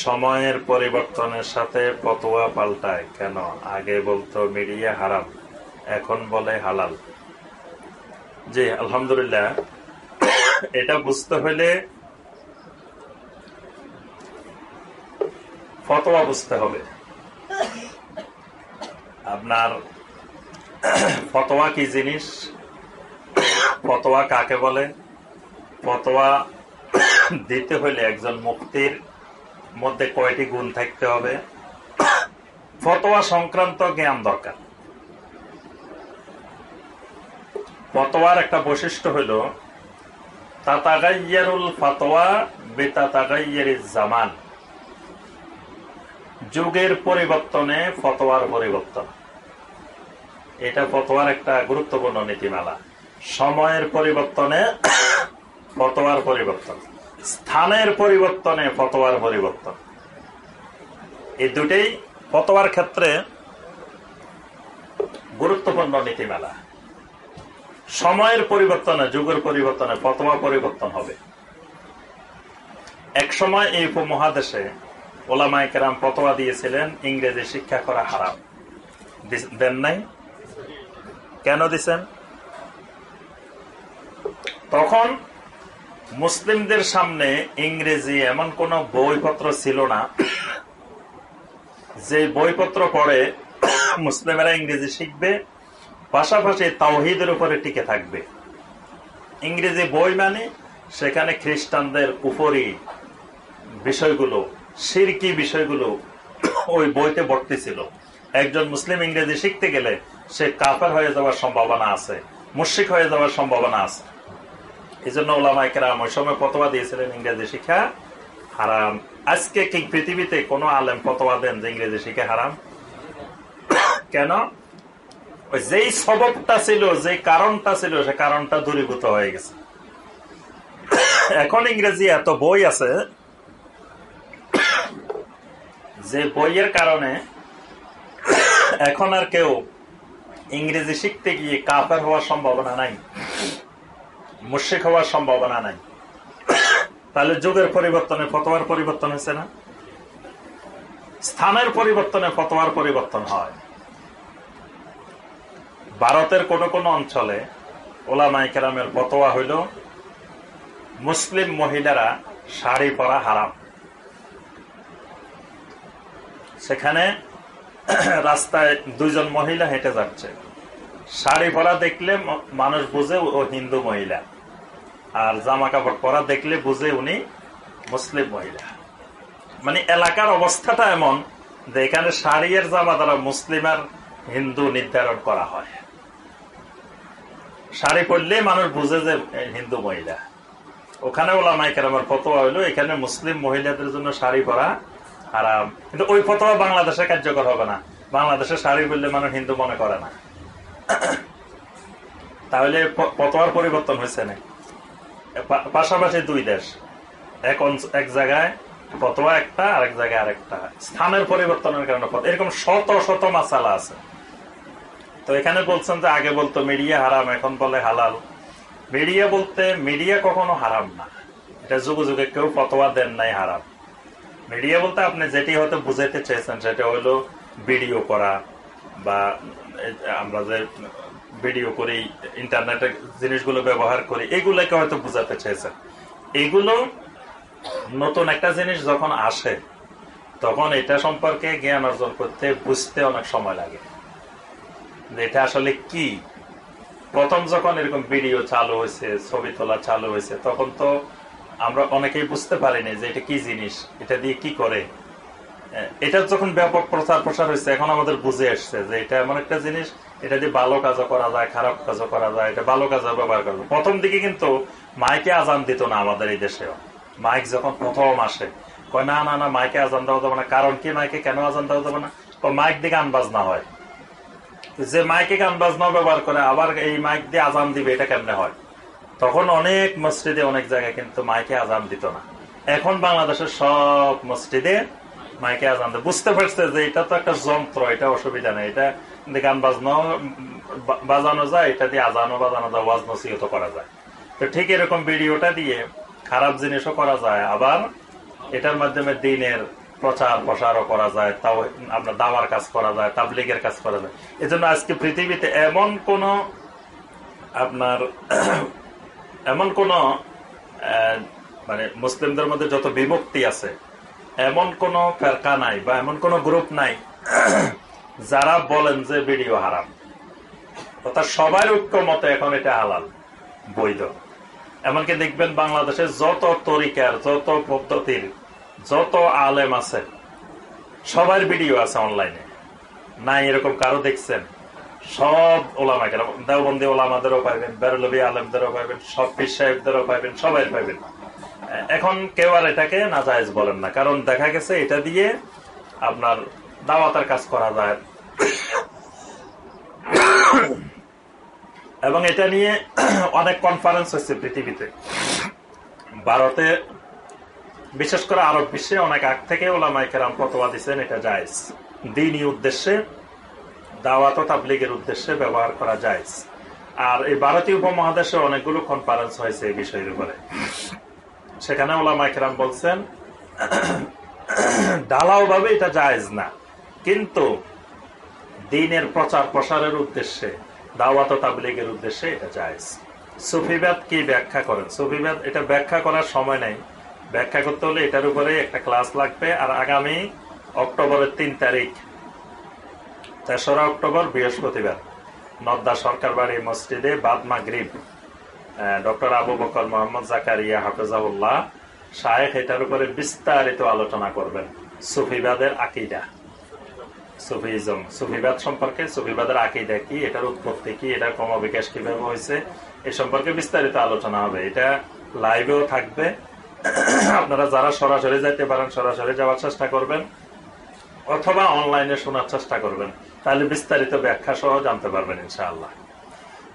সময়ের পরিবর্তনের সাথে পতোয়া পাল্টায় কেন? আগে বলতো মিডিয়া হারাম, এখন বলে হালাল। জি, আলহামদুলিল্লাহ। এটা বুঝতে হলে ফতোয়া বুঝতে হবে। আপনার ফতোয়া কি জিনিস? ফতোয়া কাকে বলে? ফতোয়া দিতে হলে একজন মুক্তির মধ্যে কয়টি গুণ থাকতে হবে? ফতোয়া সংক্রান্ত জ্ঞান দরকার। ফতোয়ার একটা বৈশিষ্ট্য হইল, তাতাগাইয়ারুল ফতোয়া বেতাতাগাইয়ারি জামান। যুগের পরিবর্তনে ফতোয়ার পরিবর্তন। এটা ফতোয়ার একটা গুরুত্বপূর্ণ নীতিমালা। সময়ের পরিবর্তনে ফতোয়ার পরিবর্তন। স্থানের পরিবর্তনে ফতোয়ার পরিবর্তন। এই দুটেই ফতোয়ার ক্ষেত্রে গুরুত্বপূর্ণ নীতিমালা। সময়ের পরিবর্তনে, যুগের পরিবর্তনে ফতোয়া পরিবর্তন হবে। এক সময় এই উপমহাদেশে ওলামাই কেরাম ফতোয়া দিয়েছিলেন, ইংরেজি শিক্ষা করা হারাম। দেন নাই। কেন দিছেন? তখন মুসলিমদের সামনে ইংরেজি এমন কোন বইপত্র ছিল না যে বইপত্র পড়ে মুসলিমেরা ইংরেজি শিখবে, পাশাপাশি তাওহিদের উপরে টিকে থাকবে। ইংরেজি বই মানে সেখানে খ্রিস্টানদের উপরই বিষয়গুলো, সিরকি বিষয়গুলো ওই বইতে ভর্তি ছিল। একজন মুসলিম ইংরেজি শিখতে গেলে সে কাফের হয়ে যাওয়ার সম্ভাবনা আছে মুশিক হয়ে যাওয়ার সম্ভাবনা আছে। এই জন্য ওলামাইকেরাম ওই সময় ফতোয়া দিয়েছিলেন ইংরেজি শিক্ষা হারাম। আজকে কি পৃথিবীতে কোনো আলেম ফতোয়া দেন যে ইংরেজি শিক্ষা হারাম? কেন? ওই যেই সবকটা ছিল যে কারণটা ছিল, সে কারণটা দূরীভূত হয়ে গেছে। এখন ইংরেজি এত বই আছে যে বইয়ের কারণে এখন আর কেউ ইংরেজি শিখতে গিয়ে কাফের হওয়ার সম্ভাবনা নাই মুশিক হওয়ার সম্ভাবনা নাই। তাহলে যুগের পরিবর্তনে ফতোয়ার পরিবর্তন হয়েছে না? স্থানের পরিবর্তনে ফতোয়ার পরিবর্তন হয়। ভারতের কোন কোন অঞ্চলে ওলামাই কেরামের ফতোয়া হইল, মুসলিম মহিলারা শাড়ি পরা হারাম। সেখানে রাস্তায় দুইজন মহিলা হেঁটে যাচ্ছে। শাড়ি পরা দেখলে মানুষ বুঝে ও হিন্দু মহিলা। আর জামা কাপড় পরা দেখলে বুঝে উনি মুসলিম মহিলা। মানে এলাকার অবস্থাটা এমন যে এখানে শাড়ি শাড়ির জামা দ্বারা মুসলিম আর হিন্দু নির্ধারণ করা হয়। শাড়ি পরলে মানুষ বুঝে যে হিন্দু মহিলা। ওখানে ওলা মাইকের আমার ফতোয়া হইল, এখানে মুসলিম মহিলাদের জন্য শাড়ি পরা হারাম। কিন্তু ওই ফতোয়া বাংলাদেশে কার্যকর হবে না। বাংলাদেশে শাড়ি বললে মানুষ হিন্দু মনে করে না। তাহলে ফতোয়ার পরিবর্তন হয়েছে না। পাশাপাশি দুই দেশ। এক এক জায়গায় ফতোয়া একটা, আরেক জায়গায় আরেকটা। স্থানের পরিবর্তনের কারণে এরকম শত শত মাসালা আছে। তো এখানে বলছেন যে আগে বলতো, মিডিয়া হারাম, এখন বলে হালাল। মিডিয়া বলতে, মিডিয়া কখনো হারাম না। এটা যুগে যুগে কেউ ফতোয়া দেন নাই হারাম। মিডিয়া বলতে আপনি যেটি হয়তো বুঝাইতে চেয়েছেন সেটা হলো ভিডিও করা বা আমরা যে ভিডিও করি ইন্টারনেটে জিনিসগুলো ব্যবহার করি, এগুলোকে হয়তো বুঝাতে চেয়েছেন এগুলো নতুন একটা জিনিস যখন আসে, তখন এটা সম্পর্কে জ্ঞান অর্জন করতে বুঝতে অনেক সময় লাগে। এটা আসলে কি? প্রথম যখন এরকম ভিডিও চালু হয়েছে, ছবি তোলা চালু হয়েছে, তখন তো আমরা অনেকেই বুঝতে পারিনি যে এটা কি জিনিস, এটা দিয়ে কি করে। এটা যখন ব্যাপক প্রচার প্রসার হয়েছে, এখন আমাদের বুঝে আসছে যে এটা এমন একটা জিনিস, এটা দিয়ে ভালো কাজও করা যায়, খারাপ কাজও করা যায়, এটা ভালো কাজে ব্যবহার করা প্রথম দিকে কিন্তু মাইকে আজান দিত না আমাদের এই দেশেও। মাইক যখন প্রথম আসে, কয়, না না না, মাইকে আজান দেওয়া যাবে না। কারণ কি মাইকে কেন আজান দেওয়া যাবে না? মাইক দিয়ে গান বাজনা হয়। যে মাইকে গান বাজনা ব্যবহার করে, আবার এই মাইক দিয়ে আজান দিবে, এটা কেমনে হয়? তখন অনেক মসজিদে অনেক জায়গায় কিন্তু মাইকে আজান দিত না। এখন বাংলাদেশের সব মসজিদে মাইকে আজান দেয়। বুঝতে পারছে যে এটা তো একটা যন্ত্র, এটা অসুবিধা নেই। এটা গান বাজনাও বা- বাজানো যায়, এটা দিয়ে আজানও বাজানো যায়, ওয়াজ নসিহত করা যায়। তো ঠিক এরকম ভিডিওটা দিয়ে খারাপ জিনিসও করা যায়, আবার এটার মাধ্যমে দিনের প্রচার প্রসারও করা যায়, তাও আপনার দাওয়ার কাজ করা যায়, তাবলিগের কাজ করা যায়। এজন্য আজকে পৃথিবীতে এমন কোন আপনার এমন কোন মানে মুসলিমদের মধ্যে যত বিমুক্তি আছে, এমন কোন ফেরকা নাই বা এমন কোন গ্রুপ নাই যারা বলেন যে ভিডিও হারাম। অর্থাৎ সবার ঐক্য মতে এখন এটা হালাল, বৈধ। এমনকি দেখবেন বাংলাদেশে যত তরিকার, যত পদ্ধতির, যত আলেম আছে, সবার ভিডিও আছে অনলাইনে। নাই এরকম কারও দেখছেন সব ওলামা কেন দেওবন্দি ওলামাদেরও পাইবেন, বেরলবি আলেমদেরও পাইবেন, সব পীর সাহেবদেরও পাইবেন, সবাই পাইবেন। এখন কেউ আর এটাকে নাজায়েজ বলেন না, কারণ দেখা গেছে এটা দিয়ে আপনার দাওয়াতের কাজ করা যায়। এবং এটা নিয়ে অনেক কনফারেন্স হচ্ছে পৃথিবীতে। ভারতে, বিশেষ করে আরব বিশ্বে অনেক আগ থেকে ওলামাই কেরাম ফতোয়া দিচ্ছেন এটা জায়েজ। দিনই উদ্দেশ্যে দাওয়াত ও তাবলিগের উদ্দেশ্যে ব্যবহার করা যায়। আর এই ভারতীয় উপমহাদেশে অনেকগুলো কনফারেন্স হয়েছে এই বিষয়ের উপরে। সেখানে ওলামা একরাম বলছেন ঢালাও ভাবে এটা জায়েজ না। কিন্তু দিনের প্রচার প্রসারের উদ্দেশ্যে, দাওয়াত ও তাবলিগের উদ্দেশ্যে এটা জায়েজ। সুফিবাদ কি ব্যাখ্যা করেন? সুফিবাদ এটা ব্যাখ্যা করার সময় নেই। ব্যাখ্যা করতে হলে এটার উপরে একটা ক্লাস লাগবে। আর আগামী অক্টোবরের তিন তারিখ তেসরা অক্টোবর বৃহস্পতিবার। নদ্দা সরকার বাড়ি মসজিদে বাদমা গ্রিব ডক্টর আবু বকর মোহাম্মদ জাকারিয়া হাফেজাউল্লাহ শায়েখ এটার উপরে বিস্তারিত আলোচনা করবেন। সুফিবাদের আকিদা। সুফিজম। সুফিবাদ সম্পর্কে, সুফিবাদের আকিদা কি, এটার উৎপত্তি কি, এটার ক্রমবিকাশ কীভাবে হয়েছে, এ সম্পর্কে বিস্তারিত আলোচনা হবে। এটা লাইভেও থাকবে। আপনারা যারা সরাসরি যাইতে পারেন, সরাসরি যাওয়ার চেষ্টা করবেন, অথবা অনলাইনে শোনার চেষ্টা করবেন। তাহলে বিস্তারিত ব্যাখ্যা সহ জানতে পারবেন ইনশাআল্লাহ।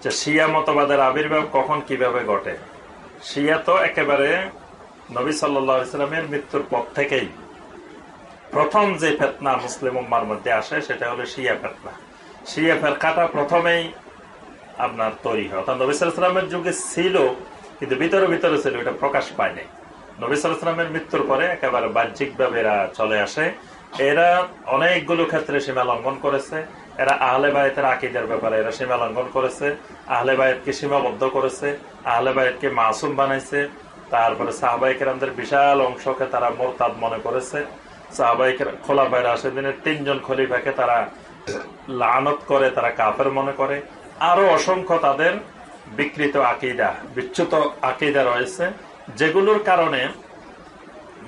যে শিয়া মতবাদের আবির্ভাব কখন কীভাবে ঘটে? শিয়া তো একেবারে নবী সাল্লাহ ইসলামের মৃত্যুর পর থেকেই প্রথম যে ফেতনা মুসলিম উম্মার মধ্যে আসে, সেটা হলো শিয়া ফেতনা। শিয়া ফেরকাটা প্রথমেই আপনার তৈরি হয়। অর্থাৎ নবী সাল্লামের যুগে ছিল, কিন্তু ভিতরে ভিতরে ছিল, এটা প্রকাশ পায়নি। নবী সাল্লামের মৃত্যুর পরে একেবারে বাহ্যিকভাবে এরা চলে আসে। এরা অনেকগুলো ক্ষেত্রে সীমা লঙ্ঘন করেছে। এরা আহলে বায়তের আকিদের ব্যাপারে এরা সীমা লঙ্ঘন করেছে। আহলে বায়তকে সীমাবদ্ধ করেছে। আহলে বায়তকে মাসুম বানাইছে। তারপরে সাহবাইকেরামদের বিশাল অংশকে তারা মোরতাদ মনে করেছে। সাহবাইকের খোলা বাইরে আসে দিনের তিনজন খলিফাকে তারা লানত করে, তারা কাফের মনে করে। আরও অসংখ্য তাদের বিকৃত আকিদা, বিচ্যুত আকিদা রয়েছে। যেগুলোর কারণে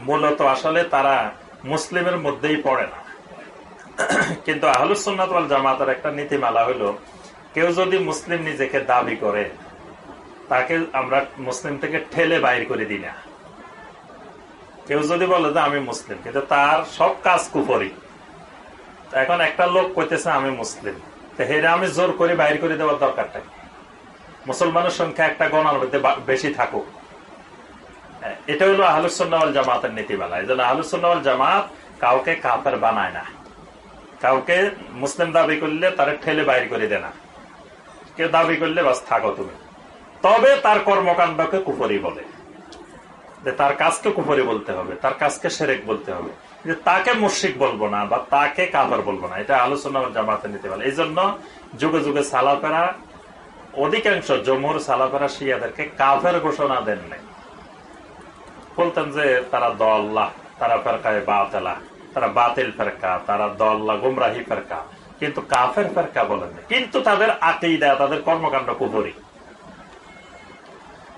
মূলত আসলে তারা মুসলিমের মধ্যেই পড়ে না। কিন্তু আহলুসন্নাত জামাতের একটা নীতিমালা হলো, কেউ যদি মুসলিম নিজেকে দাবি করে, তাকে আমরা মুসলিম থেকে ঠেলে বাইর করে দিই না। কেউ যদি বলে যে আমি মুসলিম, কিন্তু তার সব কাজ কুফরি। এখন একটা লোক কইতেছে, আমি মুসলিম। তো হেরে আমি জোর করে বাইর করে দেওয়ার দরকারটা মুসলমানের সংখ্যা একটা গণার মধ্যে বেশি থাকুক। এটা হলো আহলুসন্নাওয়াল জামাতের নীতিমালা। এই জন্য আহলুসন্নাওয়াল জামাত কাউকে কাফের বানায় না। কাউকে মুসলিম দাবি করলে তারা ঠেলে বাইর করে দেয় না। কেউ দাবি করলে বাস থাকো তুমি। তবে তার কর্মকাণ্ডকে কুফরি বলে। যে তার কাজকে কুফরি বলতে হবে, তার কাজকে সেরেক বলতে হবে। যে তাকে মুশিক বলব না বা তাকে কাবার বলব না, এটা আলোচনা জামাতে নিতে পারে এই জন্য যুগে যুগে সালাফেরা, অধিকাংশ জমুর সালাফেরা শিয়াদেরকে কাফের ঘোষণা দেন নাই। বলতেন যে তারা দল্লা তারা ফেরকায় বাতেলা তারা বাতিল ফেরকা, তারা দল্লা গুমরাহি ফেরকা। কিন্তু কাফের ফেরকা বলেন কিন্তু তাদের আকিদা, তাদের কর্মকাণ্ড কুপুরি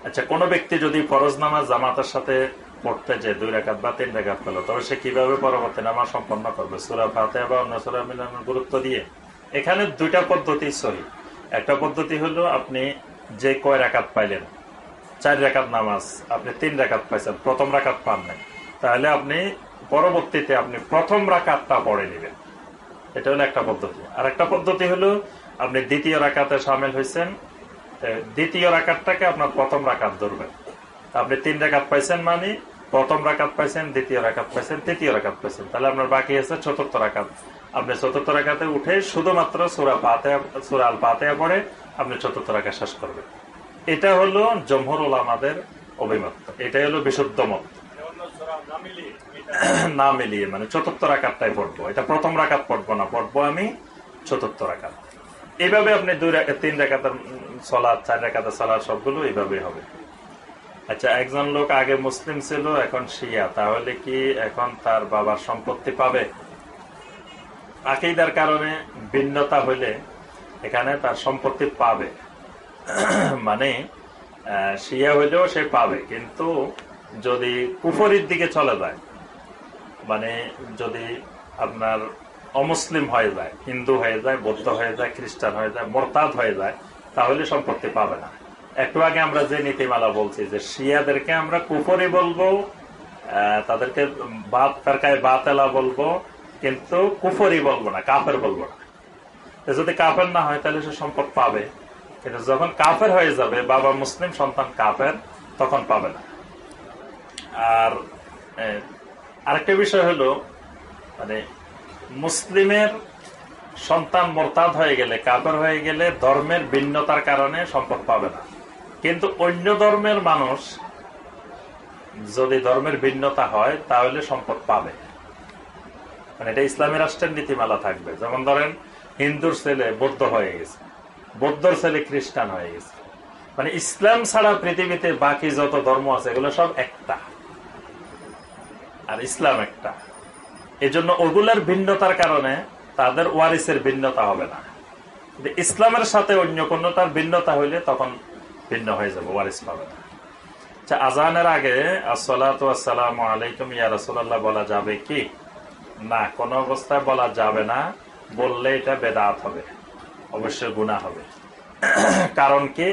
আচ্ছা কোন ব্যক্তি যদি ফরজ নামাজ জামাতের সাথে পড়তে যে দুই রেখাত বা তিন রেখাত পেল তবে সে কীভাবে পরবর্তী নামাজ সম্পন্ন করবে? সুরা ফাতে বা অন্য সুরা মিলানোর গুরুত্ব দিয়ে। এখানে দুইটা পদ্ধতি সহি। একটা পদ্ধতি হলো আপনি যে কয় রাকাত পাইলেন চার রেখাত নামাজ, আপনি তিন রেখাত পাইছেন, প্রথম রাকাত পান নাই। তাহলে আপনি পরবর্তীতে আপনি প্রথম রাকাতটা পড়ে নেবেন। এটা হলো একটা পদ্ধতি। আর একটা পদ্ধতি হলো, আপনি দ্বিতীয় রাকাতে সামিল হয়েছেন দ্বিতীয় রাকাতটাকে আপনার প্রথম রাকাত ধরবেন। আপনি তিন রাকাত পাইছেন মানে প্রথম রাকাত পাইছেন, দ্বিতীয় রাকাত পাইছেন, তৃতীয় রাকাত পাইছেন। তাহলে আপনার বাকি আছে চতুর্থ রাখাত। আপনি চতুর্থ রাখাতে উঠে শুধুমাত্র সুরা পাতে সুরা আল পাতে পড়ে, আপনি চতুর্থ রাখা শেষ করবেন। এটা হলো জমহরুল আমাদের অভিমত। এটাই হলো বিশুদ্ধ মত। না মিলিয়ে মানে চতুর্থ রাকাতটাই পড়ব। এটা প্রথম রাকাত পড়ব না, পড়ব আমি চতুর্থ রাকাত। এইভাবে আপনি দুই রাকাত, তিন রাকাতের সলাদ চার রাকাতের সলাদ সবগুলো এইভাবেই হবে। আচ্ছা একজন লোক আগে মুসলিম ছিল, এখন শিয়া। তাহলে কি এখন তার বাবার সম্পত্তি পাবে? আকিদার কারণে ভিন্নতা হইলে এখানে তার সম্পত্তি পাবে। মানে শিয়া হইলেও সে পাবে, কিন্তু যদি কুফরির দিকে চলে যায় মানে যদি আপনার অমুসলিম হয়ে যায়, হিন্দু হয়ে যায়, বৌদ্ধ হয়ে যায়, খ্রিস্টান হয়ে যায়, মোরতাদ হয়ে যায়, তাহলে সম্পত্তি পাবে না। একটু আগে আমরা যে নীতিমালা বলছি যে শিয়াদেরকে আমরা কুফরি বলব তাদেরকে বাদ ফেরকায় বাতেলা বলব, কিন্তু কুফরি বলব না, কাফের বলব না। যদি কাফের না হয়, তাহলে সে সম্পদ পাবে। কিন্তু যখন কাফের হয়ে যাবে, বাবা মুসলিম সন্তান কাফের, তখন পাবে না। আর আরেকটা বিষয় হলো মানে মুসলিমের সন্তান মোরতাদ হয়ে গেলে কাপড় হয়ে গেলে ধর্মের ভিন্নতার কারণে সম্পদ পাবে না। কিন্তু অন্য ধর্মের মানুষ যদি ধর্মের ভিন্নতা হয়, তাহলে সম্পদ পাবে। মানে এটা ইসলামী রাষ্ট্রের নীতিমালা থাকবে। যেমন ধরেন, হিন্দুর ছেলে বৌদ্ধ হয়ে গেছে। বৌদ্ধর ছেলে খ্রিস্টান হয়ে গেছে। মানে ইসলাম ছাড়া পৃথিবীতে বাকি যত ধর্ম আছে, এগুলো সব একটা। আর ইসলাম একটা। এজন্য ওগুলার ভিন্নতার কারণে তাদের ওয়ারিসের ভিন্নতা হবে না। ইসলামের সাথে অন্য কোন তার ভিন্নতা হইলে তখন ভিন্ন হয়ে যাবে, ওয়ারিস পাবে না। আচ্ছা আজানের আগে আসসালাম আলাইকুম, ইয়া রসুল্লাহ বলা যাবে কি? না, কোন অবস্থায় বলা যাবে না। বললে এটা বেদাত হবে। অবশ্যই গুণা হবে। কারণ কি?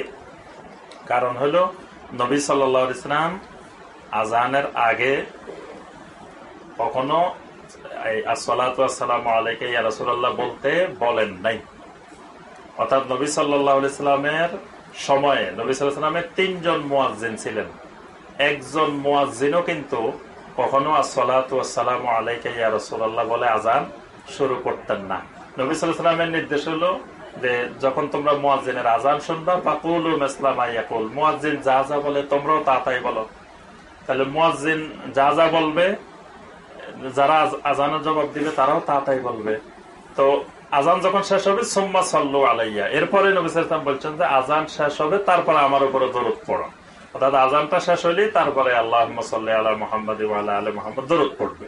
কারণ হলো নবী সাল্লা ইসলাম আজানের আগে কখনো আসসালাম আলাইকে ইয়া রসুল্লাহ বলতে বলেন নাই। অর্থাৎ নবী সাল্লামের সময়ে নবী সাল্লামের তিনজন মোয়াজ্জিন ছিলেন। একজন মোয়াজ্জিনও কিন্তু কখনো আসসালাম আলাইকে ইয়া রসুল্লাহ বলে আজান শুরু করতেন না। নবী সাল্লামের নির্দেশ হলো যে যখন তোমরা মোয়াজ্জিনের আজান শুনবা, ফাকুল ইসলাম আইয়াকুল মোয়াজ্জিন যা যা বলে তোমরাও তা তাই বলো। তাহলে মোয়াজ্জিন যা যা বলবে, যারা আজানের জবাব দিবে, তারাও তাড়াতাড়ি বলবে। তো আজান যখন শেষ হবে, সোম্মা সাল্লু আলাইয়া। এরপরে নবী সাল্লাম বলছেন যে আজান শেষ হবে, তারপরে আমার উপরে দরুদ পড়ো। অর্থাৎ আজানটা শেষ হলেই তারপরে আল্লাহ সাল্লাহ আল্লাহ মোহাম্মদ আল্লাহ আলী মোহাম্মদ দরুদ পড়বে।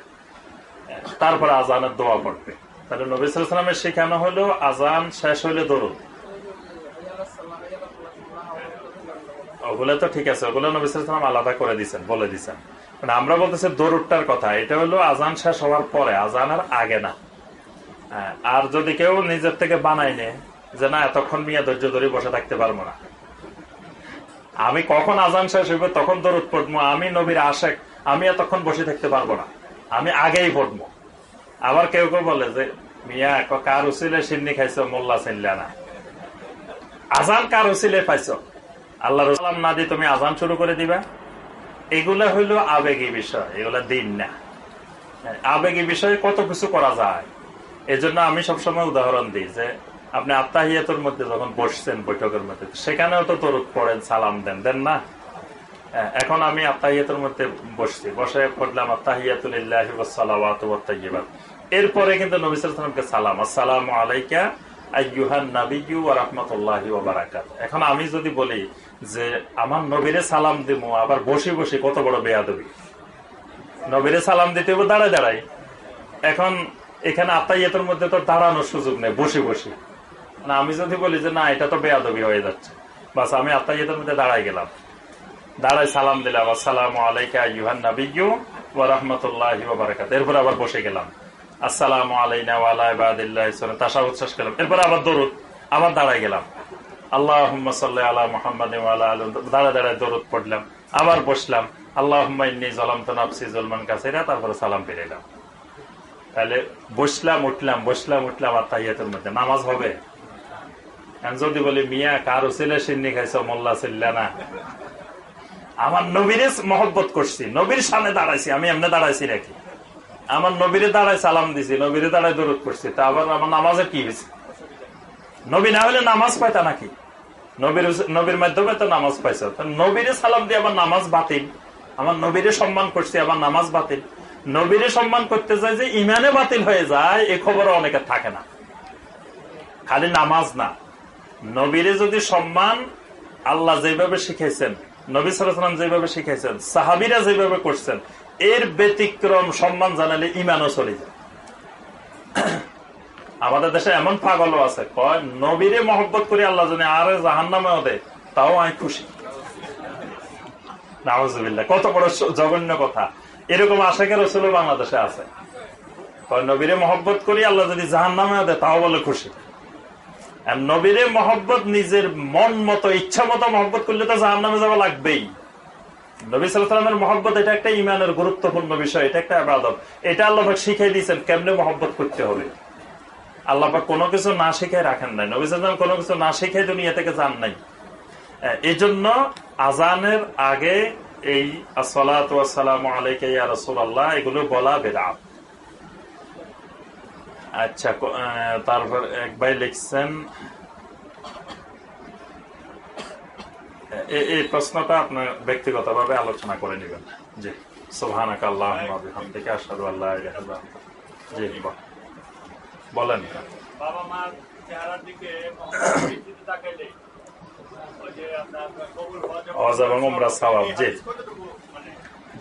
তারপরে আজানের দোয়া পড়বে। তাহলে নবী সাল্লামের শেখানো হলো আজান শেষ হইলে দরুদ। ওগুলো তো ঠিক আছে ওগুলো নবী সাল্লাম আলাদা করে দিচ্ছেন বলে দিচ্ছেন মানে আমরা বলতেছি দরুদটার কথা এটা হলো আজান শেষ হওয়ার পরে আজানের আগে না। হ্যাঁ, আর যদি কেউ নিজের থেকে বানাই নে যে না এতক্ষণ মিয়া ধৈর্য ধরে বসে থাকতে পারব না। আমি কখন আজান শেষ হইব তখন দরুদ পড়ব আমি নবীর আশেক আমি এতক্ষণ বসে থাকতে পারব না। আমি আগেই পড়ব। আবার কেউ কেউ বলে যে মিয়া কার উচিলে সিন্নি খাইছো? মোল্লা চিনলা না। আজান কার উচিলে পাইছো? আল্লাহ রসুলাম না দিয়ে তুমি আজান শুরু করে দিবা? এগুলা হইল আবেগী বিষয় এগুলা দিন না। আবেগী বিষয়ে কত কিছু করা যায়। এজন্য আমি সবসময় উদাহরণ দিই যে আপনি আত্মাহিয়াতের মধ্যে যখন বসছেন বৈঠকের মধ্যে সেখানেও তো তরুদ পড়েন সালাম দেন দেন না? হ্যাঁ, এখন আমি আত্মাহিয়াতের মধ্যে বসছি। বসে পড়লাম আত্মাহিয়াতুলিল্লাহি ওয়াসসালাওয়াতু ওয়াত-তাইয়্যিবাত। এরপরে কিন্তু নবী সাল্লাল্লাহু আলাইহি ওয়াসাল্লামকে সালাম, আসসালামু আলাইকা এখন আমি যদি বলি যে আমার নবীরে সালাম দিমু, আবার বসে বসে কত বড় বেয়া বেয়াদবি। নবীরে সালাম দিতে দাঁড়ায় দাঁড়ায়। এখন এখানে আত্মাইয়াতের মধ্যে তো দাঁড়ানোর সুযোগ নেই, বসে বসে। না আমি যদি বলি যে না, এটা তো বেয়া বেয়াদবি হয়ে যাচ্ছে। বাস, আমি আত্মাইয়াতের মধ্যে দাঁড়াই গেলাম। দাঁড়ায় সালাম দিলাম, আসসালাম আলাইকা ইউহান নাবিয়্যু ওয়া রাহমাতুল্লাহি ওয়া বারাকাতুহু এরপর আবার বসে গেলাম। আসসালামু আলাইনা ওয়া আলা ইবাদিল্লাহি সালাম তাশাহুদ শেষ করলাম। এরপর আবার দরুদ, আবার দাঁড়াই গেলাম। আল্লাহুম্মা সাল্লি আলা মুহাম্মাদ ওয়া দাঁড়ায় দাঁড়ায় দরুদ পড়লাম, আবার বসলাম। যালামতু নাফসি যুলমান কাসীরা, তারপরে সালাম তাহলে বসলাম, উঠলাম বসলাম, উঠলাম, আর তাইয়াতের মধ্যে নামাজ হবে। যদি বলি, মিয়া, কার ছেলে সিন্নি খাইছ, মোল্লা না? আমার নবীরে মহব্বত করছি, নবীর সামনে দাঁড়াইছি, আমি এমনি দাঁড়াইছি নাকি? আমার নবীরে দাঁড়ায় সালাম দিছি, নবীরে দাঁড়ায় দূরত করছি তা আবার আমার নামাজের কি হয়েছে? নবী না হলে নামাজ পাইতা নাকি? নবীর নবীর মাধ্যমে তো নামাজ পাইছে। নবীরে সালাম দিয়ে আমার নামাজ বাতিল। আমার নবীরে সম্মান করছি আমার নামাজ বাতিল। নবীরে সম্মান করতে যায় যে ইমানে বাতিল হয়ে যায়, এ খবর অনেকে থাকে না। খালি নামাজ না। নবীরে যদি সম্মান আল্লাহ যেভাবে শিখাইছেন, নবী সালাম যেভাবে শিখাইছেন, সাহাবিরা যেভাবে করছেন এর ব্যতিক্রম সম্মান জানালে ইমানও চলে যায়। আমাদের দেশে এমন পাগলও আছে, কয়, নবীরে মহব্বত করে আল্লাহ জানে আরে জাহান নামে দেয় তাও আমি খুশি। কত বড় জঘন্য কথা। এরকম আশেখের রসুল বাংলাদেশে আছে। কয়, নবীরে মহব্বত করি আল্লাহ যদি জাহান নামে দেয় তাও বলে খুশি। নবীরে মহব্বত নিজের মন মতো, ইচ্ছা মতো মহব্বত করলে তো জাহান নামে যাওয়া লাগবেই। নবী সাল্লামের মহব্বত এটা একটা ইমানের গুরুত্বপূর্ণ বিষয়, এটা একটা আবাদত। এটা আল্লাহ শিখাই দিয়েছেন কেমনে মহব্বত করতে হবে। আল্লাহবাক কোনো কিছু না শিখাই রাখেন নাই। নবী সাল্লাম কোনো কিছু না শিখাই দুনিয়া থেকে যান নাই। এই জন্য আজানের আগে এই আসসালাম আলাইকে ইয়া এগুলো বলা বেদাত আচ্ছা তারপর এক ভাই লিখছেন এ- এই প্রশ্নটা আপনার ব্যক্তিগতভাবে আলোচনা করে নেবেন। জি। সুবহানাক আল্লাহুম্মা বিহামদিকা আশহাদু আল্লা ইলাহা ইল্লা আনতা জি বলেন। বাবা মার চেহারার দিকে তাকাইলে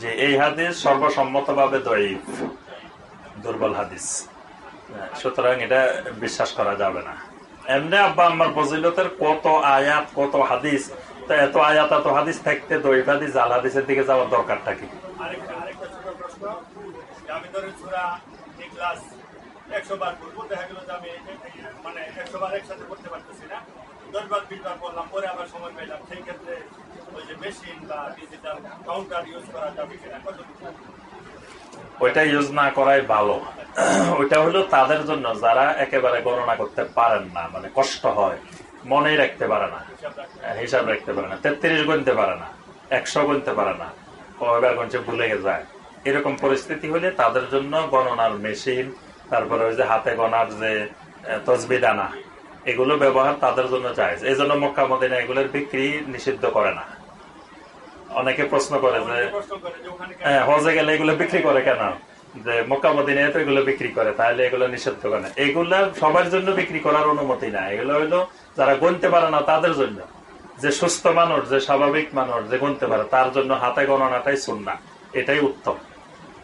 যে। এই হাদিস সর্বসম্মতভাবে দয়ীফ দুর্বল হাদিস। সুতরাং এটা বিশ্বাস করা যাবে না। এমনি আব্বা আমার ফজিলতের কত আয়াত কত হাদিস তো এত আয়াত এত হাদিস থাকতে দৈব হাদিস জাল হাদিসের দিকে যাওয়ার দরকারটা কি? মানে ওইটা ইউজ না করাই ভালো। ওইটা হলো তাদের জন্য যারা একেবারে গণনা করতে পারেন না মানে কষ্ট হয়। মনেই রাখতে পারে না। হিসাব রাখতে পারে না। তেত্রিশ গুনতে পারে না। একশো গুনতে পারে না। কয়বার গুনছে ভুলে যায়। এরকম পরিস্থিতি হলে তাদের জন্য গণনার মেশিন তারপরে ওই যে হাতে গণার যে তসবি দানা এগুলো ব্যবহার তাদের জন্য যায় এই জন্য মক্কা মদিনা এগুলোর বিক্রি নিষিদ্ধ করে না। অনেকে প্রশ্ন করে যে হ্যাঁ হজে গেলে এগুলো বিক্রি করে কেন? যে মক্কা মদিনায় এগুলো বিক্রি করে তাহলে এগুলো নিষিদ্ধ করে না। এগুলা সবার জন্য বিক্রি করার অনুমতি না এগুলো হইল যারা গুনতে পারে না তাদের জন্য। যে সুস্থ মানুষ যে স্বাভাবিক মানুষ যে গুনতে পারে তার জন্য হাতে গণনাটাই শুননা এটাই উত্তম।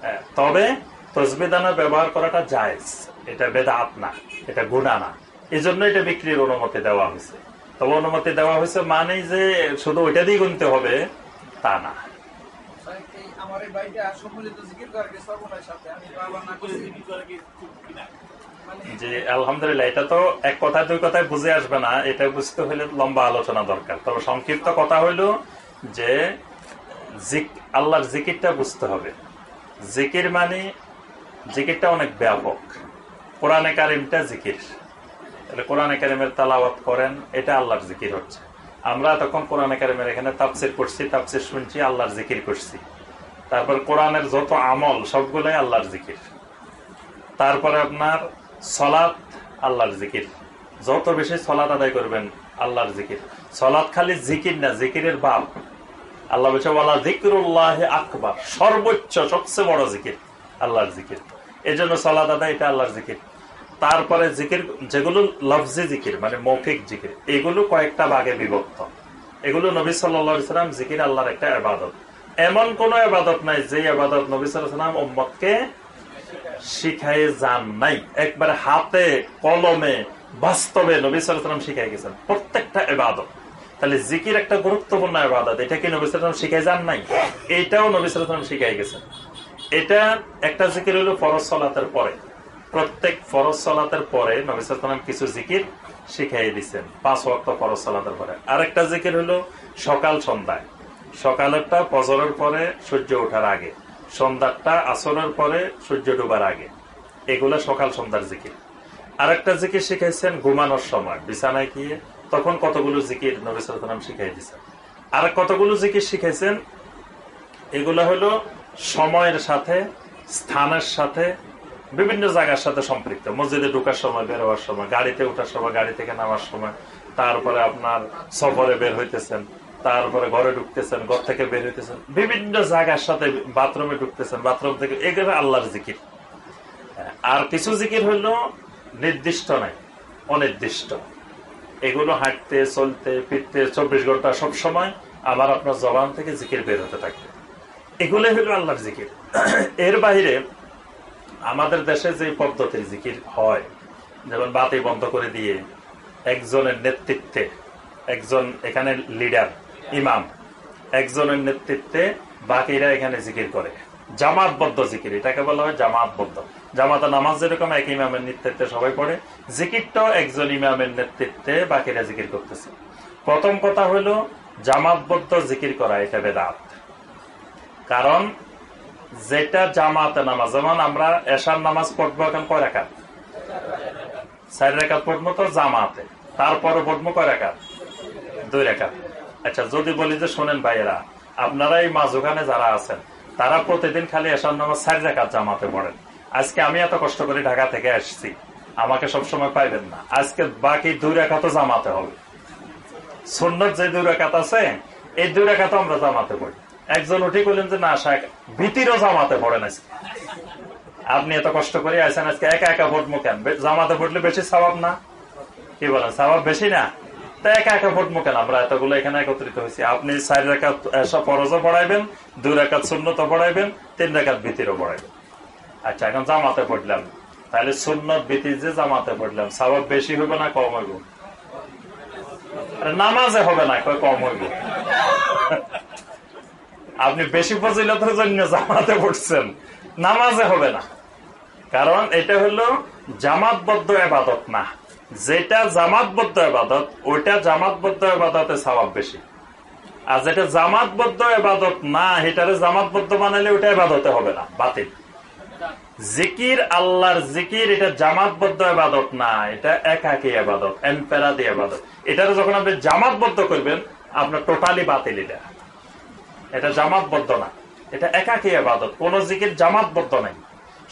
হ্যাঁ, তবে তসবিদানা ব্যবহার করাটা জায়েজ। এটা বেদাত না এটা গুণা না। এই জন্য এটা বিক্রির অনুমতি দেওয়া হয়েছে। তবে অনুমতি দেওয়া হয়েছে মানেই যে শুধু ওইটা দিয়ে গুনতে হবে তা না। আমার এই সম্মিলিত জিকির আমি বাবা না করে। মানে যে আলহামদুলিল্লাহ, এটা তো এক কথায় দুই কথায় বুঝে আসবে না, এটা বুঝতে হলে লম্বা আলোচনা দরকার। তবে সংক্ষিপ্ত কথা হইল যে আল্লাহর জিকিরটা বুঝতে হবে। জিকির মানে জিকিরটা অনেক ব্যাপক। কোরআনে কারিমটা জিকির। তাহলে কোরআনে কারিমের তালাওয়াত করেন, এটা আল্লাহর জিকির হচ্ছে। আমরা তখন কোরআনে কারিমের এখানে তাপসির করছি তাপসির শুনছি, আল্লাহর জিকির করছি। তারপর কোরআনের যত আমল, সবগুলোই আল্লাহর জিকির। তারপরে আপনার সলাৎ আল্লাহর জিকির। যত বেশি সলাৎ আদায় করবেন, আল্লাহর জিকির। সলাৎ খালি জিকির না, জিকিরের বাপ। আল্লাহ বলছে, ওয়ালা জিকিরুল্লাহ আকবার সর্বোচ্চ, সবচেয়ে বড় জিকির, আল্লাহর জিকির। এই জন্য সলাৎ আদায় এটা আল্লাহর জিকির। তারপরে জিকির, যেগুলো লফজি জিকির মানে মৌখিক জিকির, এগুলো কয়েকটা ভাগে বিভক্ত। এগুলো নবী সাল্লাম জিকির আল্লাহর একটা আবাদত এমন কোন আবাদত নাই যে আবাদত নবী সাল্লাম উম্মতকে শিখাই যান নাই। একবারে হাতে, কলমে, বাস্তবে নবী সাল্লাম শিখাই গেছেন। প্রত্যেকটা এবাদত তাহলে জিকির একটা গুরুত্বপূর্ণ এবাদত এটা কি নবী সাল্লাম শিখাই যান নাই? এটাও নবী সাল্লাম শিখাই গেছেন। এটা একটা জিকির হলো ফরজ সলাতের পরে। প্রত্যেক ফরজ সলাতের পরে নবী সাল্লাম কিছু জিকির শিখাই দিচ্ছেন পাঁচ ওয়াক্ত ফরজ সলাতের পরে। আরেকটা জিকির হলো সকাল সন্ধ্যায়। সকালেরটা ফজরের পরে সূর্য ওঠার আগে। সন্ধ্যারটা আসরের পরে সূর্য ডুবার আগে। এগুলো সকাল সন্ধ্যার জিকির। আরেকটা জিকির শিখাইছেন ঘুমানোর সময়। বিছানায় গিয়ে তখন কতগুলো জিকির নবী সালাম শিখাই দিচ্ছেন আর কতগুলো জিকির শিখাইছেন? এগুলো হলো সময়ের সাথে, স্থানের সাথে, বিভিন্ন জায়গার সাথে সম্পৃক্ত। মসজিদে ঢোকার সময়, বের হওয়ার সময়, গাড়িতে ওঠার সময়, গাড়ি থেকে নামার সময়, তারপরে আপনার সফরে বের হইতেছেন। তারপরে ঘরে ঢুকতেছেন, ঘর থেকে বের হইতেছেন। বিভিন্ন জায়গার সাথে বাথরুমে ঢুকতেছেন, বাথরুম থেকে এগুলো আল্লাহর জিকির। আর কিছু জিকির হইল নির্দিষ্ট নাই, অনির্দিষ্ট। এগুলো হাঁটতে, চলতে, ফিরতে চব্বিশ ঘণ্টা সব সময় আবার আপনার জবান থেকে জিকির বের হতে থাকবে। এগুলোই হলো আল্লাহর জিকির। এর বাইরে আমাদের দেশে যে পদ্ধতির জিকির হয়, যেমন বাতি বন্ধ করে দিয়ে একজনের নেতৃত্বে একজন এখানে লিডার ইমাম। একজনের নেতৃত্বে বাকিরা এখানে জিকির করে। জামাতবদ্ধ জিকির, এটাকে বলা হয় জামাতবদ্ধ। জামাতে নামাজ যেরকম এক ইমামের নেতৃত্বে সবাই পড়ে। জিকিরটাও একজন ইমামের নেতৃত্বে বাকিরা জিকির করতেছে। প্রথম কথা হলো, জামাতবদ্ধ জিকির করা, এটা বেদাত। কারণ, যেটা জামাতে নামাজ, যেমন আমরা এশার নামাজ পড়ব এখন কয় রাখাত চার রেখাত পড়ব তো জামাতে। তারপরে পড়ব কয় রাখাত দুই রেখাত আচ্ছা যদি বলি যে শোনেন ভাইয়েরা আপনারা এই মাঝখানে যারা আছেন, তারা প্রতিদিন খালি এশার নামাজ চার রেখাত জামাতে পড়েন। আজকে আমি এত কষ্ট করে ঢাকা থেকে আসছি, আমাকে সবসময় পাইবেন না। আজকে বাকি দুই রেখা তো জামাতে হবে। সুন্নত যে দুই রেখাত আছে, এই দুই রেখা তো আমরা জামাতে পড়ি। একজন উঠে করলেন যে, না শাক ভীতিরও জামাতে পড়েন আজকে। আপনি এত কষ্ট করে আসেন আজকে, একা একা ভোট মুখেন। জামাতে পড়লে বেশি স্বভাব না? কি বলেন, স্বভাব বেশি না? আপনি আচ্ছা জামাতে পড়লাম। তাহলে সুন্নত যে জামাতে পড়লাম, স্বভাব বেশি হবে না কম হইব নামাজে হবে না কম হইব আপনি বেশি ফজিলতের জন্য জামাতে পড়ছেন, নামাজে হবে না। কারণ এটা হলো জামাতবদ্ধ এবাদত না। যেটা জামাতবদ্ধ এবাদত, ওইটা জামাতবদ্ধ এবাদতে স্বভাব বেশি। আর যেটা জামাতবদ্ধ এবাদত না এটারে জামাতবদ্ধ বানালে ওটা এবাদতে হবে না, বাতিল। জিকির, আল্লাহর জিকির, এটা জামাতবদ্ধ এবাদত না, এটা একাকি আবাদত এম্পেরাদি আবাদত এটারে যখন আপনি জামাতবদ্ধ করবেন, আপনার টোটালি বাতিল এটা। এটা জামাতবদ্ধ না, এটা একাকি আবাদত কোন জিকির জামাতবদ্ধ নাই।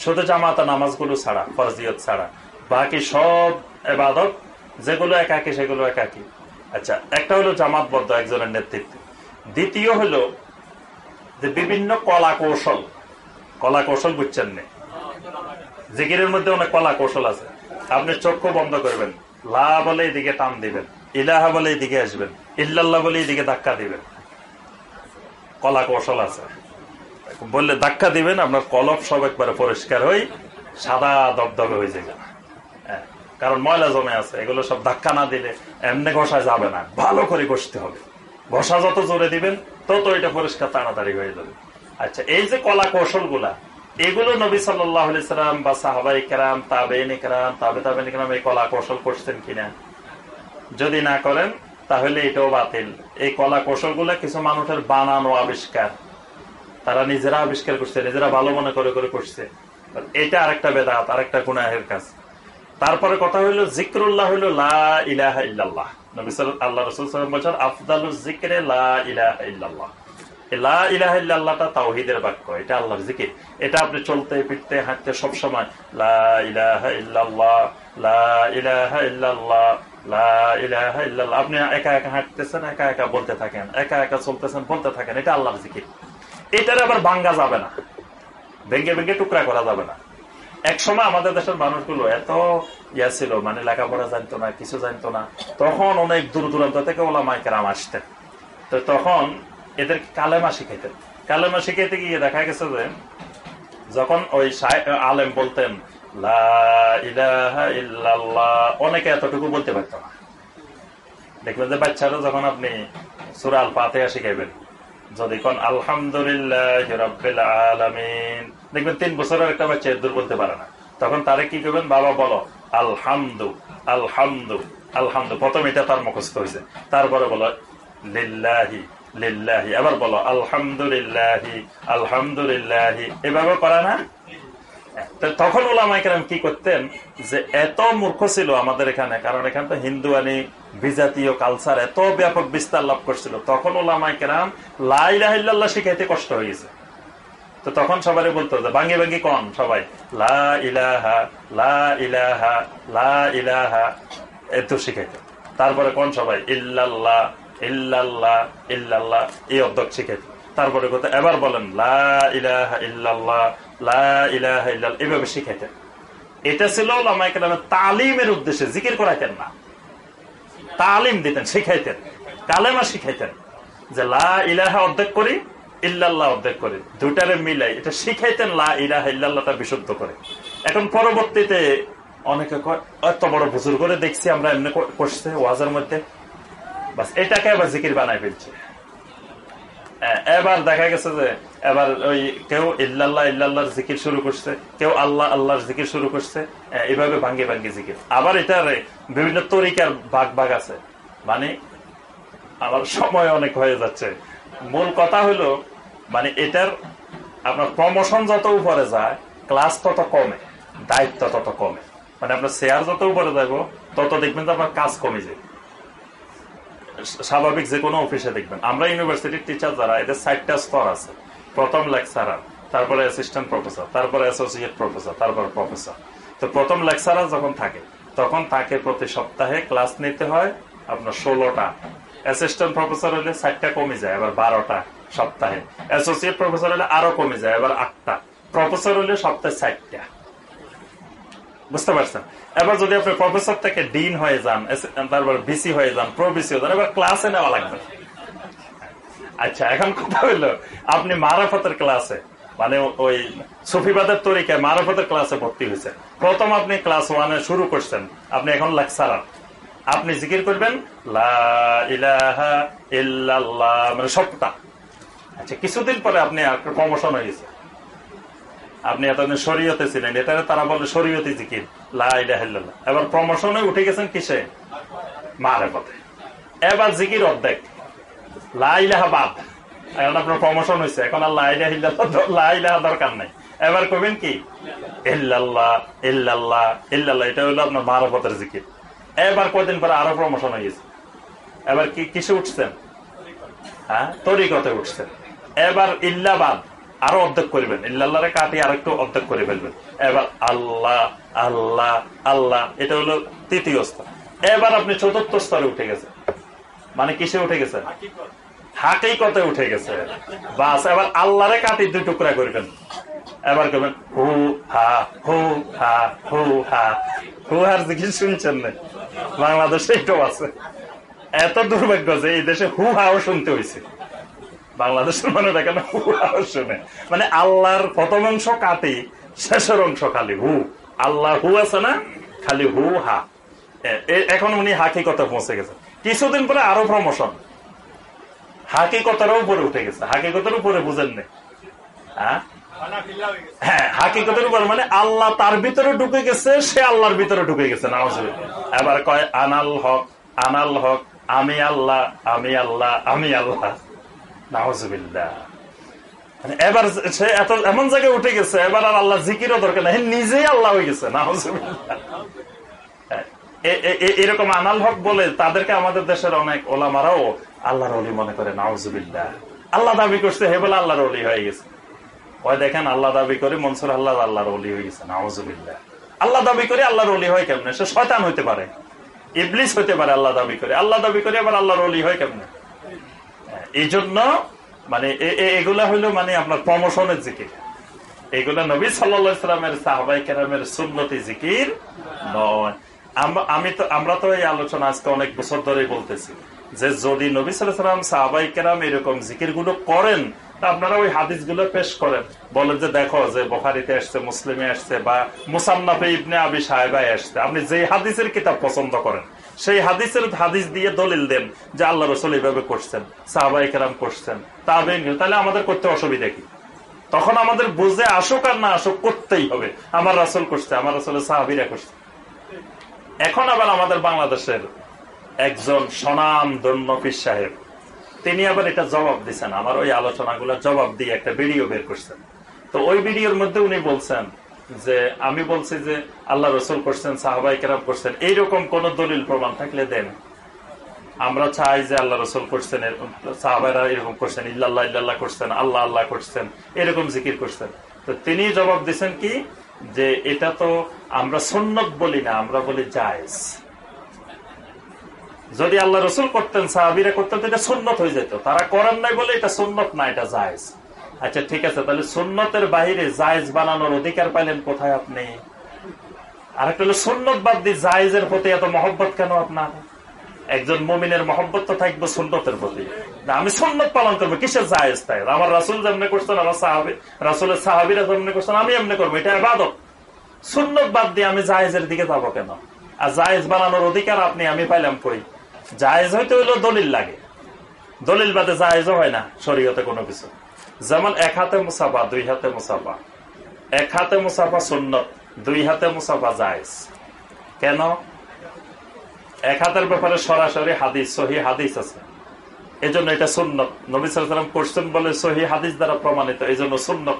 শুধু জামাত নামাজগুলো ছাড়া, ফরজিয়ত ছাড়া। বাকি সব এবাদত যেগুলো একাকি সেগুলো একাকি। আচ্ছা একটা হলো জামাতবদ্ধ একজনের নেতৃত্বে। দ্বিতীয় হলো যে বিভিন্ন কলা কৌশল কলা কৌশল বুঝছেন না? জিকিরের মধ্যে অনেক কলা কৌশল আছে। আপনি চক্ষু বন্ধ করবেন। লা বলে এদিকে টান দিবেন। ইলাহা বলে এদিকে আসবেন। ইল্লাল্লাহ বলে এদিকে ধাক্কা দিবেন। কলা কৌশল আছে। বললে ধাক্কা দিবেন আপনার কলপ সব একবারে পরিষ্কার হই সাদা দবদবে হয়ে যাবে। হ্যাঁ, কারণ ময়লা জমে আছে, এগুলো সব ধাক্কা না দিলে এমনি ঘষা যাবে না। ভালো করে ঘষতে হবে। ঘষা যত জোরে দিবেন, তত এটা পরিষ্কার তাড়াতাড়ি হয়ে যাবে। আচ্ছা এই যে কলা কৌশলগুলা এগুলো নবী সাল্লাম বা সাহাবাই কেরাম তাবেন কেরাম, তাবে তাবেন কেরাম এই কলা কৌশল করছেন কিনা? যদি না করেন, তাহলে এটাও বাতিল। এই কলা কৌশলগুলা কিছু মানুষের বানানো আবিষ্কার। তারা নিজেরা আবিষ্কার করছে, নিজেরা ভালো মনে করে করে করছে। এটা আরেকটা বেদাত, আরেকটা গুনাহের কাজ। তারপরে কথা হইল জিক্রুল্লাহ হইল লা ইলাহা ইল্লাল্লাহ। নবী আল্লাহ রসুল বলছেন, আফদালু জিক্রে লা ইলাহা ইল্লাল্লাহ। আপনি একা একা হাঁটতেছেন, একা একা বলতে থাকেন, একা একা চলতেছেন, বলতে থাকেন, এটা এটার আবার ভাঙ্গা যাবে না। ভেঙ্গে ভেঙ্গে টুকরা করা যাবে না। এক সময় আমাদের দেশের মানুষগুলো এত ইয়া ছিল মানে লেখাপড়া জানতো না, কিছু জানতো না, তখন অনেক দূর দূরান্ত থেকে ওলা মাইকেরাম আসতেন। তো তখন এদের কালেমা শিখাইতেন। কালেমা শিখাইতে গিয়ে দেখা গেছে যে, যখন ওই আলেম বলতেন অনেকে এতটুকু বলতে পারতো না। দেখবেন যে বাচ্চারা যখন আপনি সুরাল পাতে শিখাইবেন, যদি কোন আলহামদুলিল্লাহ আলামিন দেখবেন তিন বছরের একটা বাচ্চা দূর বলতে পারে না। তখন তারে কি করবেন? বাবা বলো, আলহামদু আলহামদু আলহামদু। প্রথম এটা তার মুখস্থ হয়েছে। তারপরে বলো, লিল্লাহি লিল্লাহি। আবার বলো, আলহামদুলিল্লাহি আলহামদুলিল্লাহি। এভাবে করে না? তখন ওলামাইকেরাম কি করতেন? যে এত মূর্খ ছিল আমাদের এখানে, কারণ এখানে তো হিন্দু আনি বিজাতীয় কালচার এত ব্যাপক বিস্তার লাভ করছিল। তখন ওলামাইকেরাম লাইলাহিল্লাহ শিখাইতে কষ্ট হয়ে গেছে। তো তখন সবাই বলতো যে ভাঙ্গি ভাঙ্গি কন সবাই। লা ইলাহা, লা শিখাইতো। তারপরে কোন সবাই? ইল্লাল্লাহ ইল্লাল্লাহ ইল্লাল্লাহ, এই শিখাইতো। তারপরে কথা এবার বলেন এভাবে শিখাইতেন। এটা ছিল তালিমের উদ্দেশ্যে। জিকির করাইতেন না। তালিম দিতেন, শিখাইতেন। কালেমা শিখাইতেন। যে লা ইলাহা অর্ধেক করি ইল্লাল্লাহ অর্ধেক করি। দুটারে মিলাই, এটা শিখাইতেন লা ইলাহা বিশুদ্ধ করে। এখন পরবর্তীতে অনেকে এত বড় বুজুর করে দেখছি আমরা এমনি করছে ওয়াজের মধ্যে। বাস, এটাকে আবার জিকির বানাই ফেলছে। এবার দেখা গেছে যে, এবার ওই কেউ ইল্লাল্লাহ ইল্লাল্লাহর জিকির শুরু করছে, কেউ আল্লাহ আল্লাহর জিকির শুরু করছে এইভাবে ভাঙ্গে ভাঙ্গে জিকির। আবার এটার বিভিন্ন তরিকার ভাগ ভাগ আছে। মানে আমার সময় অনেক হয়ে যাচ্ছে। মূল কথা হলো মানে এটার আপনার প্রমোশন যত উপরে যায় ক্লাস তত কমে, দায়িত্ব তত কমে। মানে আপনার শেয়ার যত উপরে যাব তত দেখবেন যে আপনার কাজ কমে যায়। স্বাভাবিক যে কোনো অফিসে দেখবেন। আমরা ইউনিভার্সিটির টিচার যারা, এদের চারটা স্তর আছে। প্রথম লেকচারার তারপরে অ্যাসিস্ট্যান্ট প্রফেসর তারপরে অ্যাসোসিয়েট প্রফেসর তারপরে প্রফেসর তো প্রথম লেকচারার যখন থাকে, তখন তাকে প্রতি সপ্তাহে ক্লাস নিতে হয় আপনার ষোলোটা। অ্যাসিস্ট্যান্ট প্রফেসর হলে চারটা কমে যায় এবার বারোটা। সপ্তাহে। অ্যাসোসিয়েট প্রফেসর হলে আরও কমে যায়, এবার আটটা। প্রফেসর হলে সপ্তাহে চারটা। বুঝতে পারছেন? এবার যদি আপনি প্রফেসর থেকে ডিন হয়ে যান তারপর ভিসি হয়ে যান প্রো ভিসি হয়ে যান, এবার ক্লাসে নেওয়া লাগবে। আচ্ছা এখন কথা হইল আপনি মারাফতের ক্লাসে মানে ওই সুফিবাদের তরিকায় মারাফতের ক্লাসে ভর্তি হয়েছে প্রথম আপনি ক্লাস ওয়ানে শুরু করছেন, আপনি এখন লেকচারার। আপনি জিকির করবেন, লা ইলাহা ইল্লাল্লাহ মানে সবটা। আচ্ছা কিছুদিন পরে আপনি প্রমোশন হয়ে গেছে। আপনি এতদিন শরীয়তে ছিলেন এটা তারা বলে শরীয়তি জিকির, লা এবার প্রমোশনে উঠে গেছেন কিসে? মারে পথে। এবার জিকির অর্ধেক। লা ইলাহা বাদ। এখন আপনার প্রমোশন হয়েছে, এখন আর লা ইলাহা ইল্লাল্লাহ দ- লা ইলাহা দরকার নাই। এবার কবেন কি? এটা হলো আপনার মারফতের জিকির। এবার কয়দিন পরে আরও প্রমোশন হয়ে গেছে। এবার কি, কিসে উঠছেন? হ্যাঁ তরিকতে উঠছেন। এবার ইল্লাবাদ আরও অর্ধেক করবেন ইল্লাল্লাহরে কাটি আর একটু অর্ধেক করে ফেলবেন। এবার আল্লাহ আল্লাহ আল্লাহ, এটা হলো তৃতীয় স্তর। এবার আপনি চতুর্থ স্তরে উঠে গেছে মানে কিসে উঠে গেছে হাকেই কতে উঠে গেছে বাস, এবার আল্লাহরে কাটি দুই টুকরা করবেন এবার করবেন হু, হা হু হা হু হা। হু, হার জিকির শুনছেন না? বাংলাদেশে এটাও আছে। এত দুর্ভাগ্য যে এই দেশে হু, হাও শুনতে হয়েছে বাংলাদেশের মানুষ এখানে শুনে। মানে আল্লাহর প্রথম অংশ কাটি শেষের অংশ খালি হু। আল্লাহ হু আছে না? খালি হু হা। এখন উনি হাকিকতে পৌঁছে গেছে। কিছুদিন পরে আরও প্রমোশন হাকিকতের উপরে উঠে গেছে। হাকিকতের উপরে বুঝেন নি? হ্যাঁ হাকিকতের উপর মানে আল্লাহ তার ভিতরে ঢুকে গেছে, সে আল্লাহর ভিতরে ঢুকে গেছে নামাজ এবার কয়, আনাল হক আনাল হক, আমি আল্লাহ আমি আল্লাহ আমি আল্লাহ। মানে আল্লাহ হয়ে গেছে এরকম আনাল হক বলে তাদেরকে আমাদের দেশের অনেক ওলামারাও আল্লাহর অলি মনে করে আল্লাহ দাবি করছে, হে বলে আল্লাহর অলি হয়ে গেছে। ওই দেখেন, আল্লাহ দাবি করে মনসুর আল্লাহ আল্লাহর অলি হয়ে গেছে নাউজুবিল্লাহ আল্লাহ দাবি করে আল্লাহর অলি হয় কেমনে? সে শয়তান হইতে পারে। ইবলিস হইতে পারে আল্লাহ দাবি করে। আল্লাহ দাবি করে আবার আল্লাহর অলি হয় কেমনে? এই জন্য মানে এগুলা হইল মানে আপনার প্রমোশনের জিকির। এগুলা নবী সাল্লামের সাহবাই কেরামের সুন্নতি জিকির নয়। আমি তো, আমরা তো এই আলোচনা আজকে অনেক বছর ধরে বলতেছি যে যদি নবী সাল্লাম সাহাবাই কেরাম এরকম জিকিরগুলো করেন আপনারা ওই হাদিসগুলো পেশ করেন। বলেন যে, দেখো যে বখারিতে আসছে, মুসলিমে আসছে বা মুসান্নাফে ইবনে আবি সাহেবাই আসছে। আপনি যে হাদিসের কিতাব পছন্দ করেন। সেই হাদিসের হাদিস দিয়ে দলিল দেন যে আল্লাহ রসুল এইভাবে করছেন সাহাবাই কেরাম করছেন তাহলে তাহলে আমাদের করতে অসুবিধা কি? তখন আমাদের বুঝে আসুক আর না আসুক করতেই হবে। আমার রাসুল করছে, আমার রাসুলের সাহাবিরা করছে। এখন আবার আমাদের বাংলাদেশের একজন সনাম দন্য পীর সাহেব, তিনি আবার এটা জবাব দিচ্ছেন আমার ওই আলোচনাগুলো জবাব দিয়ে একটা ভিডিও বের করছেন। তো ওই ভিডিওর মধ্যে উনি বলছেন যে আমি বলছি যে আল্লাহ রসুল করছেন, সাহাবাই কেরাম করছেন, এইরকম কোন দলিল প্রমাণ থাকলে দেন। আমরা চাই যে আল্লাহ রসুল করছেন সাহাবারা এরকম করছেন, ইল্লাল্লাহ ইল্লাল্লাহ করছেন, আল্লাহ আল্লাহ করছেন, এরকম জিকির করছেন। তো তিনি জবাব দিচ্ছেন কি? যে এটা তো আমরা সুন্নত বলি না, আমরা বলি জায়েজ। যদি আল্লাহ রসুল করতেন, সাহাবিরা করতেন, তো এটা সুন্নত হয়ে যেত। তারা করেন নাই বলে এটা সুন্নত না, এটা জায়েজ। আচ্ছা ঠিক আছে, তাহলে সুন্নতের বাহিরে জায়েজ বানানোর অধিকার পাইলেন কোথায় আপনি? আর একটা হলো, সুন্নত বাদ দিয়ে জায়েজের প্রতি এত মহব্বত কেন আপনার? একজন মমিনের মহব্বত তো থাকবে সুন্নতের প্রতি। আমি সুন্নত পালন করব, কিসের জায়েজ তাই? আমার রাসুল যেমনি করছেন, আমার সাহাবি, রাসুলের সাহাবিরা যেমনি করছেন, আমি এমনি করব, এটা আবাদত সুন্নত বাদ দিয়ে আমি জায়েজের দিকে যাব কেন? আর জায়েজ বানানোর অধিকার আপনি, আমি পাইলাম কই? জায়েজ হইতে হইল দলিল লাগে। দলিল বাদে জায়েজও হয় না, শরীয়তে কোনো কিছু। যেমন এক হাতে মুসাফা, দুই হাতে মুসাফা। এক হাতে মুসাফা সুন্নত, দুই হাতে মুসাফা জায়েজ। কেন? এক হাতের ব্যাপারে সরাসরি হাদিস, সহি হাদিস আছে। এই জন্য এটা সুন্নত। নবী সাল্লাম করছেন বলে সহি হাদিস দ্বারা প্রমাণিত এই জন্য সুন্নত।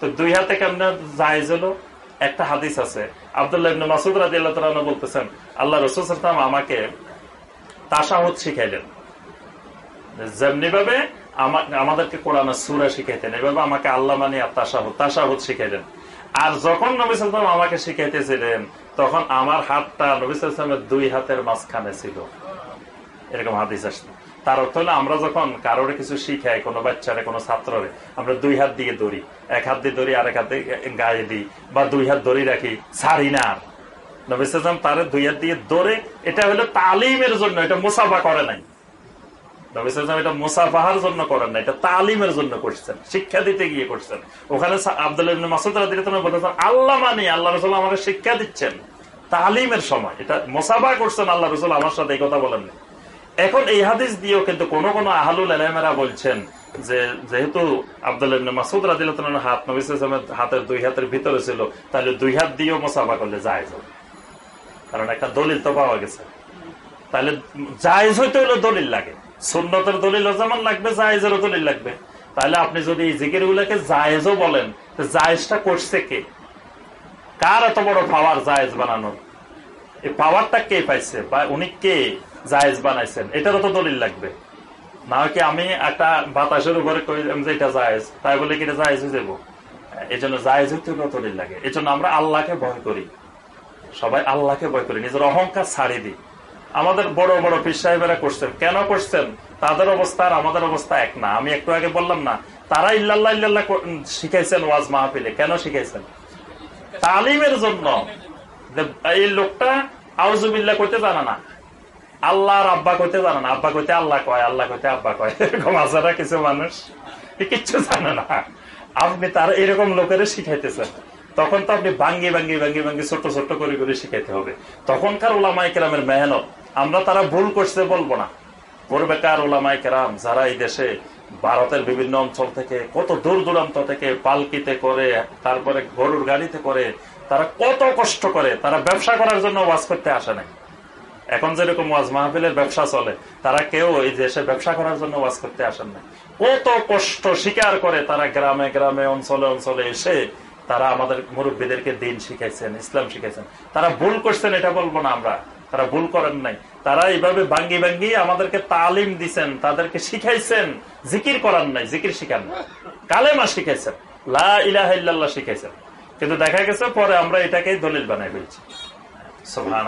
তো দুই হাতে কেমন জায়েজ হলো? একটা হাদিস আছে। আবদুল্লাহ মাসুদ রাদিয়াল্লাহু তাআলা বলতেছেন, আল্লাহ রাসূল সাল্লাল্লাহু আমাকে তাশাহুদ শিখাইলেন। যেমনি ভাবে আমাদেরকে কোরআন সুরা শিখাইতেন এভাবে আমাকে আল্লাহ মানে তাসাহুদ তাসাহুদ শিখাইলেন আর যখন নবী সাল্লাম আমাকে শিখাইতেছিলেন, তখন আমার হাতটা নবী সাল্লামের দুই হাতের মাঝখানে ছিল। এরকম হাদিস আসছে। তার অর্থ হলো আমরা যখন কারোর কিছু শিখাই, কোনো বাচ্চারে, কোনো ছাত্ররে, আমরা দুই হাত দিয়ে দড়ি, এক হাত দিয়ে দড়ি, আরেক হাত দিয়ে গায়ে দিই বা দুই হাত দড়ি রাখি, ছাড়ি না আর। নবী সাল্লাম তার দুই হাত দিয়ে দৌড়ে, এটা হলো তালিমের জন্য, এটা মুসাফা করে নাই। নবী সাল্লাম এটা মুসাফাহার জন্য করেন না, এটা তালিমের জন্য করছেন, শিক্ষা দিতে গিয়ে করছেন। ওখানে আব্দুল্লাহ ইবনে মাসুদ রাদিয়াল্লাহু বলেছেন, আল্লাহ মানি, আল্লাহ রাসূল আমাকে শিক্ষা দিচ্ছেন। তালিমের সময়, এটা মুসাফা করছেন আল্লাহ রাসূল, আমার সাথে এই কথা বলেন। এখন এই হাদিস দিয়েও কিন্তু কোন কোন আহলুল এলামেরা বলছেন যে, যেহেতু ইবনে মাসুদ রাদিয়াল্লাহু হাত, নবী সাল্লাল্লাহু হাতের দুই হাতের ভিতরে ছিল, তাহলে দুই হাত দিয়েও মুসাফা করলে যায় কারণ একটা দলিল তো পাওয়া গেছে। তাহলে জায়েজ হইতে হলে দলিল লাগে। সুন্নতের দলিল যেমন লাগবে, জায়েজেরও দলিল লাগবে। তাহলে আপনি যদি এই জিকির গুলাকে জায়েজও বলেন জায়েজটা করছে কে? কার এত বড় পাওয়ার জায়েজ বানানোর এই পাওয়ারটা কে পাইছে? বা উনি কে জায়েজ বানাইছেন? এটারও তো দলিল লাগবে। না কি আমি একটা বাতাসের উপরে কইলাম যে এটা জায়েজ, তাই বলে কি এটা জায়েজ হয়ে যাব? এই জন্য জায়েজ হলেও দলিল লাগে। এই জন্য আমরা আল্লাহকে ভয় করি। সবাই আল্লাহকে ভয় করি, নিজের অহংকার ছাড়ি দিই। আমাদের বড় বড় পীর সাহেবেরা করছেন। কেন করছেন? তাদের অবস্থা আর আমাদের অবস্থা এক না। আমি একটু আগে বললাম না, তারা ইল্লাল্লাহ ইল্লাল্লাহ শিখাইছেন ওয়াজ মাহফিলে। কেন শিখাইছেন? তালিমের জন্য। এই লোকটা আউজুবিল্লাহ করতে জানে না। আল্লাহর আব্বা কইতে জানে না। আব্বা কইতে আল্লাহ কয়, আল্লাহ কইতে আব্বা কয়। এরকম আছে না কিছু মানুষ? কিচ্ছু জানে না। আপনি তার এরকম লোকের শিখাইতেছেন। তখন তো আপনি ভাঙ্গি ভাঙ্গি ভাঙ্গি ভাঙ্গি ছোট ছোট করে করে শিখাইতে হবে। তখনকার ওলামাই কেরামের মেহনত আমরা তারা ভুল করছে বলব না। পূর্বেকার ওলামাই কেরাম যারা এই দেশে, ভারতের বিভিন্ন অঞ্চল থেকে, কত দূর দূরান্ত থেকে পালকিতে করে, তারপরে গরুর গাড়িতে করে, তারা কত কষ্ট করে, তারা ব্যবসা করার জন্য ওয়াজ করতে আসে নাই। এখন যেরকম ওয়াজ মাহফিলের ব্যবসা চলে, তারা কেউ এই দেশে ব্যবসা করার জন্য ওয়াজ করতে আসেন না কত কষ্ট স্বীকার করে তারা গ্রামে গ্রামে, অঞ্চলে অঞ্চলে এসে তারা আমাদের মুরব্বীদেরকে দিন শিখাইছেন, ইসলাম শিখাইছেন। তারা ভুল করছেন, এটা বলব না আমরা। তারা ভুল করেন নাই। তারা এইভাবে ভাঙ্গি ভাঙ্গি আমাদেরকে তালিম দিছেন, তাদেরকে শিখাইছেন, জিকির করার নাই, জিকির শিখান নাই। কালেমা শিখাইছেন, লা শিখাইছেন। কিন্তু দেখা গেছে পরে আমরা এটাকে দলিল বানাই ফেলছি। সোহান